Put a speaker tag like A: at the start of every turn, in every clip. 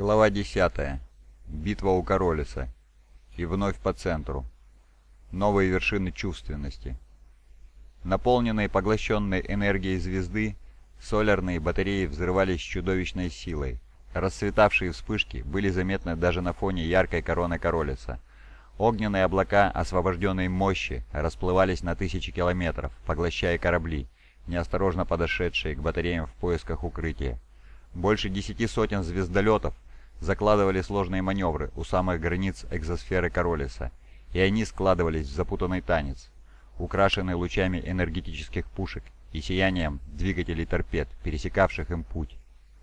A: Глава 10. Битва у Королеса. И вновь по центру. Новые вершины чувственности. Наполненные поглощенной энергией звезды, солярные батареи взрывались чудовищной силой. Расцветавшие вспышки были заметны даже на фоне яркой короны Королеса. Огненные облака освобожденной мощи расплывались на тысячи километров, поглощая корабли, неосторожно подошедшие к батареям в поисках укрытия. Больше десяти сотен звездолетов закладывали сложные маневры у самых границ экзосферы Королеса, и они складывались в запутанный танец, украшенный лучами энергетических пушек и сиянием двигателей торпед, пересекавших им путь.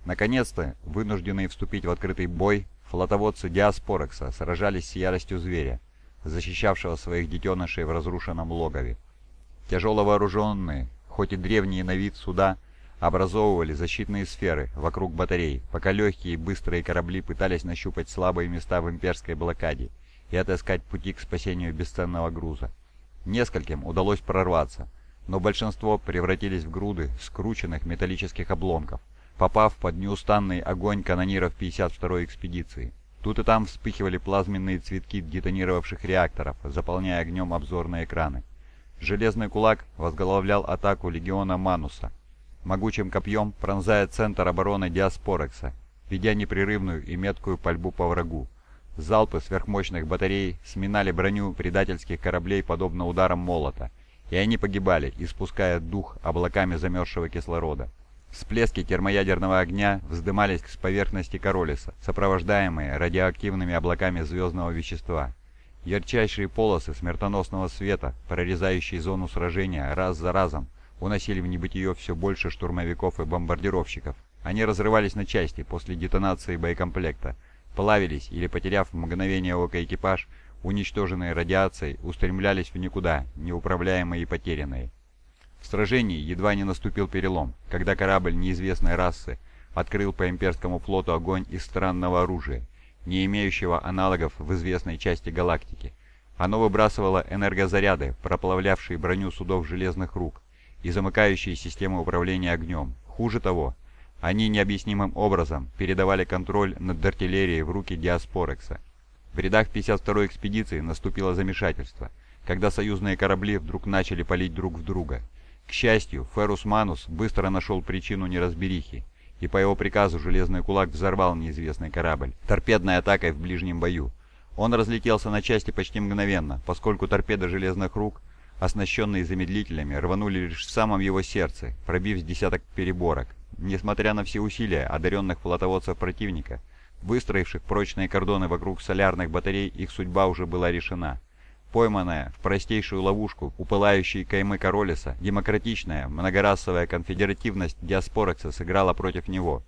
A: Наконец-то, вынужденные вступить в открытый бой, флотоводцы Диаспорекса сражались с яростью зверя, защищавшего своих детенышей в разрушенном логове. Тяжело вооруженные, хоть и древние на вид суда, образовывали защитные сферы вокруг батарей, пока легкие и быстрые корабли пытались нащупать слабые места в имперской блокаде и отыскать пути к спасению бесценного груза. Нескольким удалось прорваться, но большинство превратились в груды скрученных металлических обломков, попав под неустанный огонь канониров 52-й экспедиции. Тут и там вспыхивали плазменные цветки детонировавших реакторов, заполняя огнем обзорные экраны. Железный кулак возглавлял атаку легиона Мануса, могучим копьем пронзая центр обороны Диаспорекса, ведя непрерывную и меткую пальбу по врагу. Залпы сверхмощных батарей сминали броню предательских кораблей подобно ударам молота, и они погибали, испуская дух облаками замерзшего кислорода. Всплески термоядерного огня вздымались с поверхности Королеса, сопровождаемые радиоактивными облаками звездного вещества. Ярчайшие полосы смертоносного света, прорезающие зону сражения раз за разом, уносили в небытие все больше штурмовиков и бомбардировщиков. Они разрывались на части после детонации боекомплекта, плавились или, потеряв в мгновение ока экипаж, уничтоженные радиацией, устремлялись в никуда, неуправляемые и потерянные. В сражении едва не наступил перелом, когда корабль неизвестной расы открыл по имперскому флоту огонь из странного оружия, не имеющего аналогов в известной части галактики. Оно выбрасывало энергозаряды, проплавлявшие броню судов железных рук, и замыкающие системы управления огнем. Хуже того, они необъяснимым образом передавали контроль над артиллерией в руки Диаспорекса. В рядах 52-й экспедиции наступило замешательство, когда союзные корабли вдруг начали палить друг в друга. К счастью, Феррус Манус быстро нашел причину неразберихи, и по его приказу Железный Кулак взорвал неизвестный корабль торпедной атакой в ближнем бою. Он разлетелся на части почти мгновенно, поскольку торпеды Железных Рук оснащенные замедлителями, рванули лишь в самом его сердце, пробив десяток переборок. Несмотря на все усилия одаренных флотоводцев противника, выстроивших прочные кордоны вокруг солярных батарей, их судьба уже была решена. Пойманная в простейшую ловушку у пылающей каймы Королеса, демократичная, многорасовая конфедеративность Диаспорекса сыграла против него.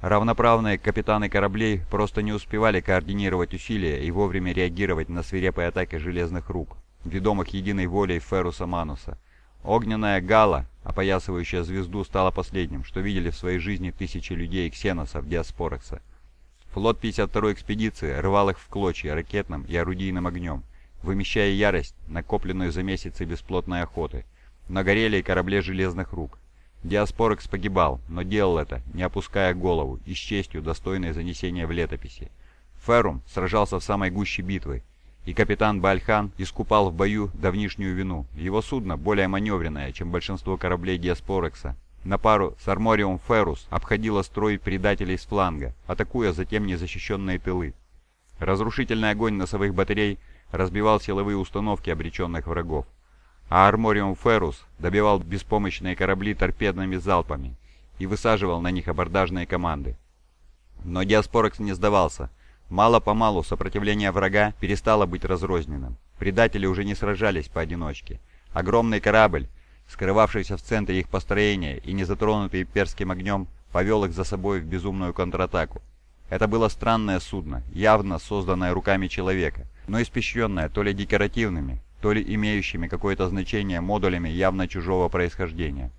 A: Равноправные капитаны кораблей просто не успевали координировать усилия и вовремя реагировать на свирепые атаки железных рук ведомых единой волей Феруса Мануса. Огненная гала, опоясывающая звезду, стала последним, что видели в своей жизни тысячи людей ксеносов Диаспорекса. Флот 52-й экспедиции рвал их в клочья ракетным и орудийным огнем, вымещая ярость, накопленную за месяцы бесплотной охоты. На горели и корабле железных рук. Диаспорекс погибал, но делал это, не опуская голову и с честью, достойной занесения в летописи. Ферум сражался в самой гуще битвы, и капитан Бальхан искупал в бою давнишнюю вину. Его судно, более маневренное, чем большинство кораблей Диаспорекса, на пару с Армориум Феррус обходило строй предателей с фланга, атакуя затем незащищенные тылы. Разрушительный огонь носовых батарей разбивал силовые установки обреченных врагов, а Армориум Феррус добивал беспомощные корабли торпедными залпами и высаживал на них абордажные команды. Но Диаспорекс не сдавался – Мало-помалу сопротивление врага перестало быть разрозненным. Предатели уже не сражались поодиночке. Огромный корабль, скрывавшийся в центре их построения и не затронутый перским огнем, повел их за собой в безумную контратаку. Это было странное судно, явно созданное руками человека, но испещренное то ли декоративными, то ли имеющими какое-то значение модулями явно чужого происхождения.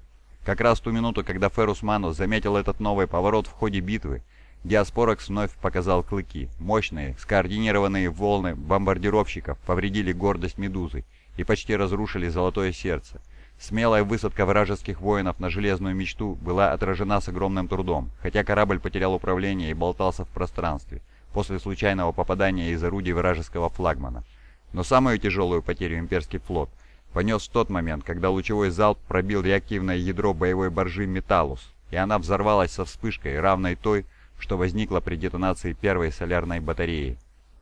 A: Как раз ту минуту, когда Феррус Манус заметил этот новый поворот в ходе битвы, Диаспорекс вновь показал клыки. Мощные, скоординированные волны бомбардировщиков повредили гордость Медузы и почти разрушили Золотое Сердце. Смелая высадка вражеских воинов на Железную мечту была отражена с огромным трудом, хотя корабль потерял управление и болтался в пространстве после случайного попадания из орудий вражеского флагмана. Но самую тяжелую потерю имперский флот понес в тот момент, когда лучевой залп пробил реактивное ядро боевой баржи «Металлус», и она взорвалась со вспышкой, равной той, что возникла при детонации первой солярной батареи.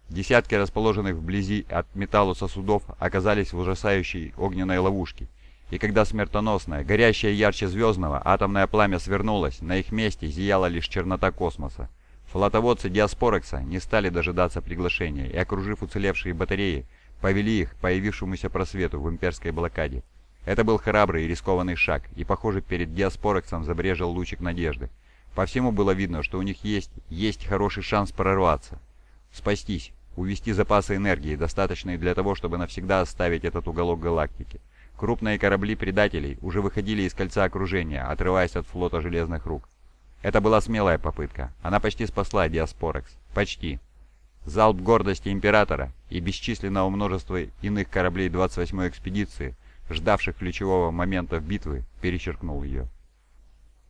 A: Десятки расположенных вблизи от «Металлуса» судов оказались в ужасающей огненной ловушке, и когда смертоносное, горящее ярче звездного, атомное пламя свернулось, на их месте зияла лишь чернота космоса. Флотоводцы Диаспорекса не стали дожидаться приглашения и, окружив уцелевшие батареи, повели их к появившемуся просвету в имперской блокаде. Это был храбрый и рискованный шаг, и, похоже, перед Диаспорексом забрежил лучик надежды. По всему было видно, что у них есть, есть хороший шанс прорваться. Спастись, увести запасы энергии, достаточные для того, чтобы навсегда оставить этот уголок галактики. Крупные корабли предателей уже выходили из кольца окружения, отрываясь от флота железных рук. Это была смелая попытка. Она почти спасла Диаспорекс. Почти. Залп гордости Императора и бесчисленного множества иных кораблей 28-й экспедиции, ждавших ключевого момента битвы, перечеркнул ее.